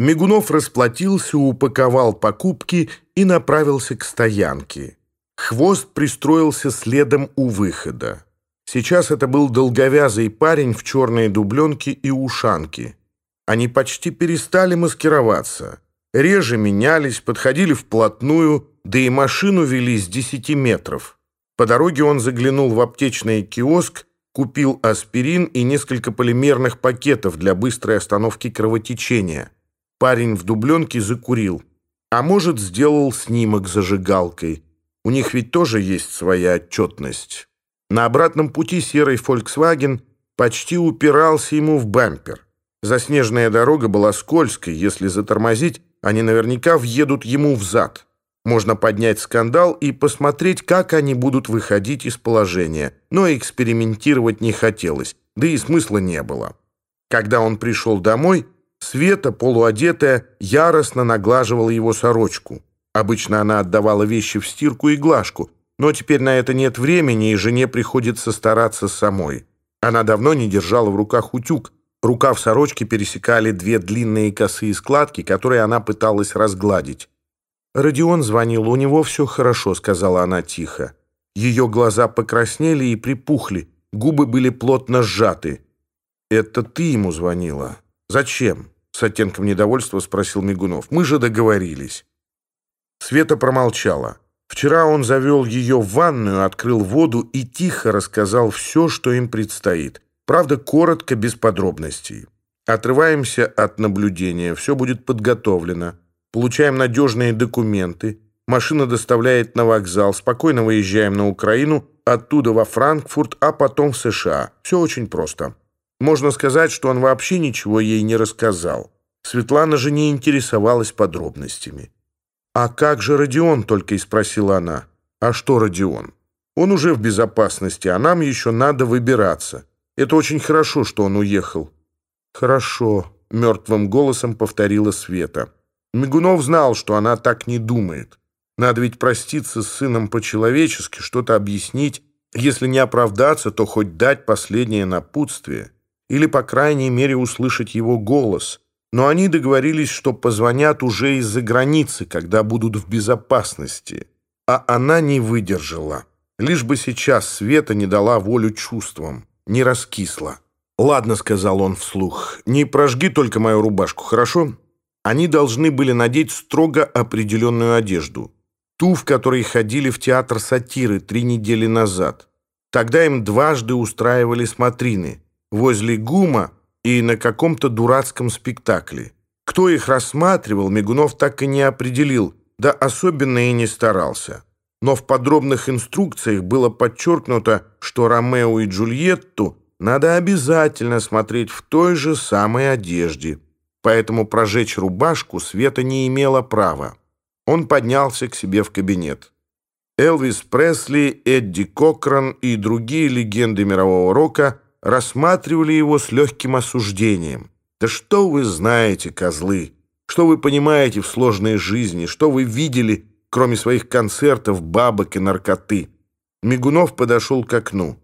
Мигунов расплатился упаковал покупки и направился к стоянке. Хвост пристроился следом у выхода. Сейчас это был долговязый парень в черной дубленке и ушанке. Они почти перестали маскироваться. Реже менялись, подходили вплотную, да и машину вели с 10 метров. По дороге он заглянул в аптечный киоск, купил аспирин и несколько полимерных пакетов для быстрой остановки кровотечения парень в дубленке закурил, а может, сделал снимок зажигалкой. У них ведь тоже есть своя отчетность. На обратном пути серый Фольксваген почти упирался ему в бампер. Заснеженная дорога была скользкой, если затормозить, они наверняка въедут ему в зад. Можно поднять скандал и посмотреть, как они будут выходить из положения, но экспериментировать не хотелось, да и смысла не было. Когда он пришел домой, Света, полуодетая, яростно наглаживала его сорочку. Обычно она отдавала вещи в стирку и глажку, но теперь на это нет времени, и жене приходится стараться самой. Она давно не держала в руках утюг. Рукав сорочки пересекали две длинные косые складки, которые она пыталась разгладить. «Родион звонил, у него все хорошо», — сказала она тихо. Ее глаза покраснели и припухли, губы были плотно сжаты. «Это ты ему звонила? Зачем?» с оттенком недовольства спросил Мигунов. «Мы же договорились». Света промолчала. Вчера он завел ее в ванную, открыл воду и тихо рассказал все, что им предстоит. Правда, коротко, без подробностей. Отрываемся от наблюдения, все будет подготовлено получаем надежные документы, машина доставляет на вокзал, спокойно выезжаем на Украину, оттуда во Франкфурт, а потом в США. Все очень просто. Можно сказать, что он вообще ничего ей не рассказал. Светлана же не интересовалась подробностями. «А как же Родион?» — только и спросила она. «А что Родион? Он уже в безопасности, а нам еще надо выбираться. Это очень хорошо, что он уехал». «Хорошо», — мертвым голосом повторила Света. Мигунов знал, что она так не думает. Надо ведь проститься с сыном по-человечески, что-то объяснить, если не оправдаться, то хоть дать последнее напутствие. или, по крайней мере, услышать его голос. Но они договорились, что позвонят уже из-за границы, когда будут в безопасности. А она не выдержала. Лишь бы сейчас Света не дала волю чувствам, не раскисла. «Ладно», — сказал он вслух, — «не прожги только мою рубашку, хорошо?» Они должны были надеть строго определенную одежду. Ту, в которой ходили в театр сатиры три недели назад. Тогда им дважды устраивали смотрины возле ГУМа и на каком-то дурацком спектакле. Кто их рассматривал, Мигунов так и не определил, да особенно и не старался. Но в подробных инструкциях было подчеркнуто, что Ромео и Джульетту надо обязательно смотреть в той же самой одежде. Поэтому прожечь рубашку Света не имела права. Он поднялся к себе в кабинет. Элвис Пресли, Эдди Кокран и другие легенды мирового рока – рассматривали его с легким осуждением. «Да что вы знаете, козлы? Что вы понимаете в сложной жизни? Что вы видели, кроме своих концертов, бабок и наркоты?» Мигунов подошел к окну.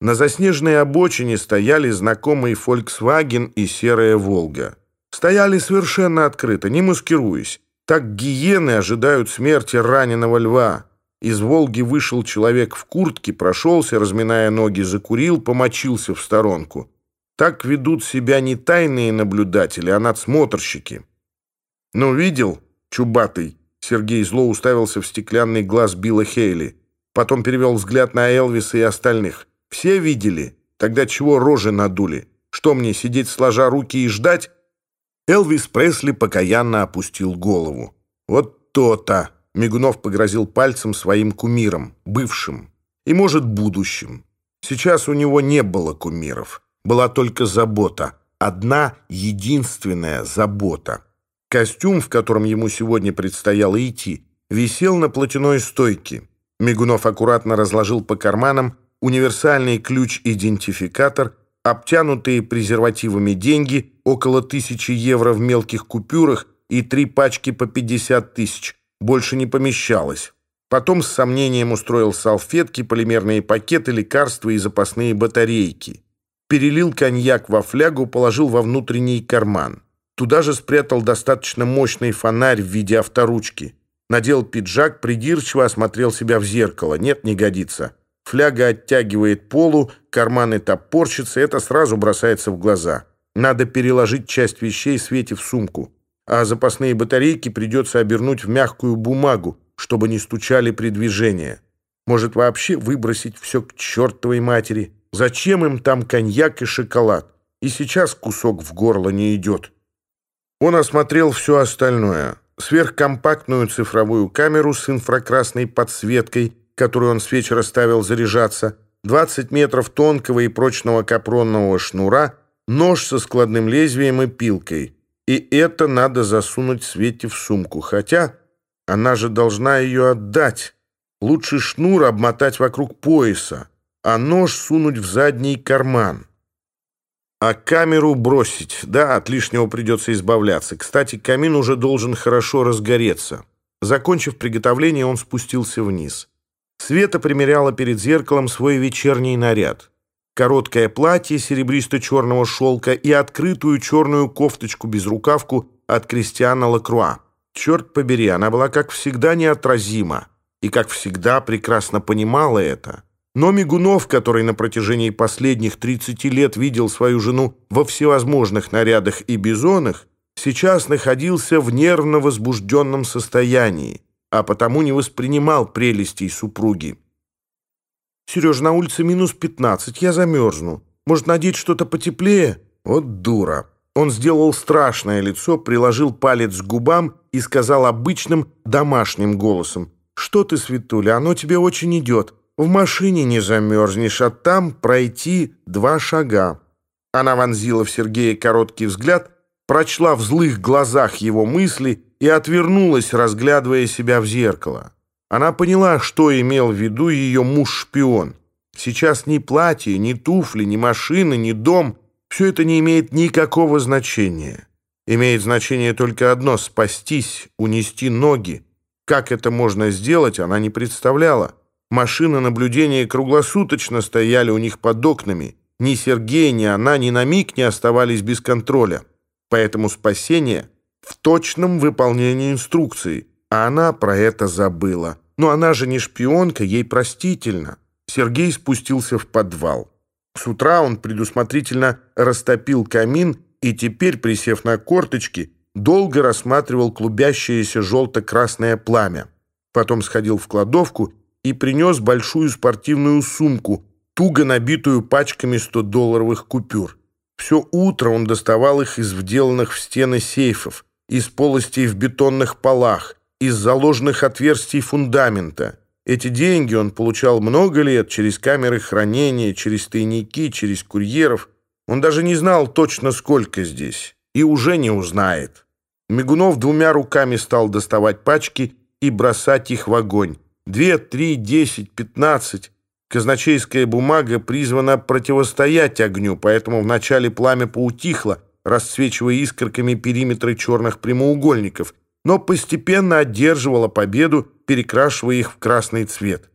На заснеженной обочине стояли знакомый «Фольксваген» и «Серая Волга». Стояли совершенно открыто, не маскируясь. Так гиены ожидают смерти раненого льва. Из «Волги» вышел человек в куртке, прошелся, разминая ноги, закурил, помочился в сторонку. Так ведут себя не тайные наблюдатели, а надсмотрщики. «Ну, видел, чубатый?» Сергей зло уставился в стеклянный глаз Билла Хейли. Потом перевел взгляд на Элвиса и остальных. «Все видели? Тогда чего рожи надули? Что мне, сидеть сложа руки и ждать?» Элвис Пресли покаянно опустил голову. «Вот то-то!» Мигунов погрозил пальцем своим кумиром, бывшим и, может, будущим. Сейчас у него не было кумиров, была только забота. Одна единственная забота. Костюм, в котором ему сегодня предстояло идти, висел на платяной стойке. Мигунов аккуратно разложил по карманам универсальный ключ-идентификатор — обтянутые презервативами деньги, около тысячи евро в мелких купюрах и три пачки по 50 тысяч. больше не помещалось. Потом с сомнением устроил салфетки, полимерные пакеты, лекарства и запасные батарейки. Перелил коньяк во флягу, положил во внутренний карман. Туда же спрятал достаточно мощный фонарь в виде авторучки. Надел пиджак, придирчиво осмотрел себя в зеркало. Нет, не годится. Фляга оттягивает полу, карманы топорщатся, это сразу бросается в глаза. Надо переложить часть вещей Свете в сумку а запасные батарейки придется обернуть в мягкую бумагу, чтобы не стучали при движении. Может, вообще выбросить все к чертовой матери. Зачем им там коньяк и шоколад? И сейчас кусок в горло не идет. Он осмотрел все остальное. Сверхкомпактную цифровую камеру с инфракрасной подсветкой, которую он с вечера ставил заряжаться, 20 метров тонкого и прочного капронного шнура, нож со складным лезвием и пилкой — И это надо засунуть Свете в сумку. Хотя она же должна ее отдать. Лучше шнур обмотать вокруг пояса, а нож сунуть в задний карман. А камеру бросить. Да, от лишнего придется избавляться. Кстати, камин уже должен хорошо разгореться. Закончив приготовление, он спустился вниз. Света примеряла перед зеркалом свой вечерний наряд. Короткое платье серебристо-черного шелка и открытую черную кофточку-безрукавку от Кристиана Лакруа. Черт побери, она была, как всегда, неотразима. И, как всегда, прекрасно понимала это. Но Мигунов, который на протяжении последних 30 лет видел свою жену во всевозможных нарядах и бизонах, сейчас находился в нервно возбужденном состоянии, а потому не воспринимал прелестей супруги. «Сереж, на улице минус 15, я замерзну. Может, надеть что-то потеплее?» Вот дура. Он сделал страшное лицо, приложил палец к губам и сказал обычным домашним голосом. «Что ты, Светуля, оно тебе очень идет. В машине не замерзнешь, а там пройти два шага». Она вонзила в Сергея короткий взгляд, прочла в злых глазах его мысли и отвернулась, разглядывая себя в зеркало. Она поняла, что имел в виду ее муж-шпион. Сейчас ни платье, ни туфли, ни машины, ни дом — все это не имеет никакого значения. Имеет значение только одно — спастись, унести ноги. Как это можно сделать, она не представляла. Машины наблюдения круглосуточно стояли у них под окнами. Ни Сергей, ни она ни на миг не оставались без контроля. Поэтому спасение в точном выполнении инструкции — А она про это забыла. Но она же не шпионка, ей простительно. Сергей спустился в подвал. С утра он предусмотрительно растопил камин и теперь, присев на корточки, долго рассматривал клубящееся желто-красное пламя. Потом сходил в кладовку и принес большую спортивную сумку, туго набитую пачками 100-долларовых купюр. Все утро он доставал их из вделанных в стены сейфов, из полостей в бетонных полах, из заложенных отверстий фундамента. Эти деньги он получал много лет через камеры хранения, через тайники, через курьеров. Он даже не знал точно, сколько здесь, и уже не узнает. Мигунов двумя руками стал доставать пачки и бросать их в огонь. Две, три, десять, пятнадцать. Казначейская бумага призвана противостоять огню, поэтому вначале пламя поутихло, расцвечивая искорками периметры черных прямоугольников, но постепенно одерживала победу, перекрашивая их в красный цвет.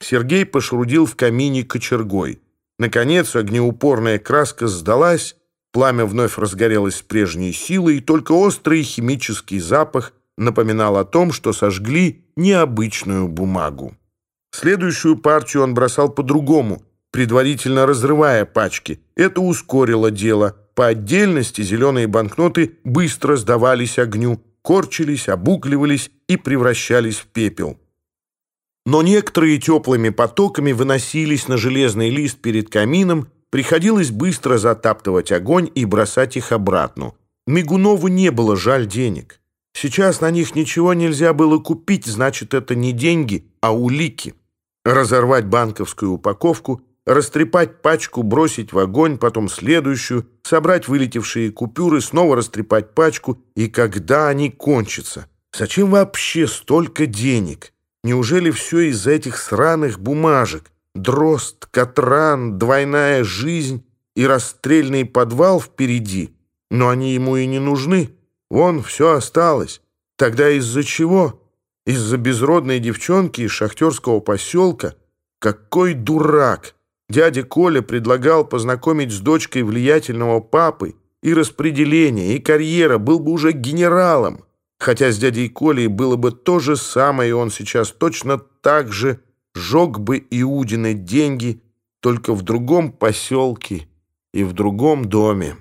Сергей пошрудил в камине кочергой. Наконец огнеупорная краска сдалась, пламя вновь разгорелось с прежней силой, и только острый химический запах напоминал о том, что сожгли необычную бумагу. Следующую партию он бросал по-другому, предварительно разрывая пачки. Это ускорило дело. По отдельности зеленые банкноты быстро сдавались огню, корчились, обугливались и превращались в пепел. Но некоторые теплыми потоками выносились на железный лист перед камином, приходилось быстро затаптывать огонь и бросать их обратно. Мигунову не было жаль денег. Сейчас на них ничего нельзя было купить, значит, это не деньги, а улики. Разорвать банковскую упаковку растрепать пачку, бросить в огонь, потом следующую, собрать вылетевшие купюры, снова растрепать пачку, и когда они кончатся? Зачем вообще столько денег? Неужели все из-за этих сраных бумажек? Дрозд, Катран, двойная жизнь и расстрельный подвал впереди? Но они ему и не нужны. Вон, все осталось. Тогда из-за чего? Из-за безродной девчонки из шахтерского поселка? Какой дурак! Дядя Коля предлагал познакомить с дочкой влиятельного папы, и распределение, и карьера, был бы уже генералом. Хотя с дядей Колей было бы то же самое, и он сейчас точно так же жег бы Иудины деньги, только в другом поселке и в другом доме.